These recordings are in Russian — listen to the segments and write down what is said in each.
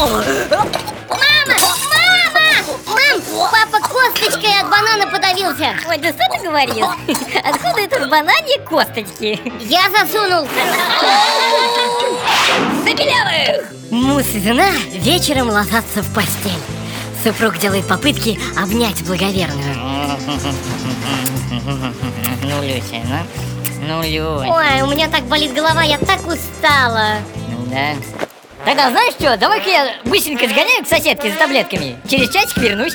Мама! Мама! Мам, папа косточкой от банана подавился. Ой, да что ты говоришь? Откуда это в банане косточки? Я засунул. Запилявых! Муж и жена вечером ложатся в постель. Супруг делает попытки обнять благоверную. Ну, Люся, ну, ну, Люся. Ой, у меня так болит голова, я так устала. Да? Тогда знаешь что, давай-ка я быстренько сгоняю к соседке за таблетками. Через часик вернусь.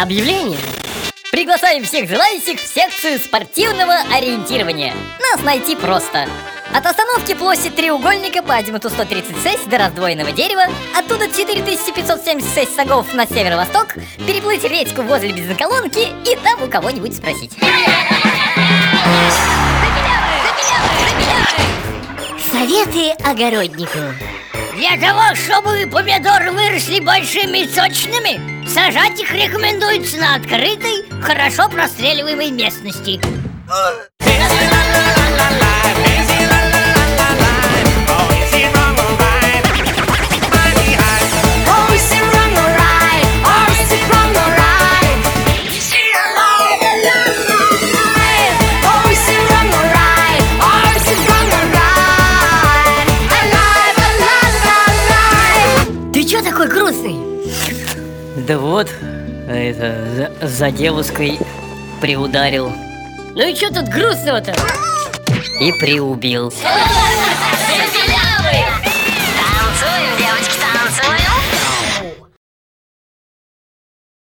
Объявление. Приглашаем всех желающих в секцию спортивного ориентирования. Нас найти просто. От остановки площадь треугольника по азимуту 136 до раздвоенного дерева, оттуда 4576 шагов на северо-восток, переплыть речку возле бензоколонки и там у кого-нибудь спросить. Советы огороднику. Для того, чтобы помидоры выросли большими и сочными, сажать их рекомендуется на открытой, хорошо простреливаемой местности. Такой грустный? Да вот, это, за, за девушкой приударил Ну и что тут грустного-то? и приубил.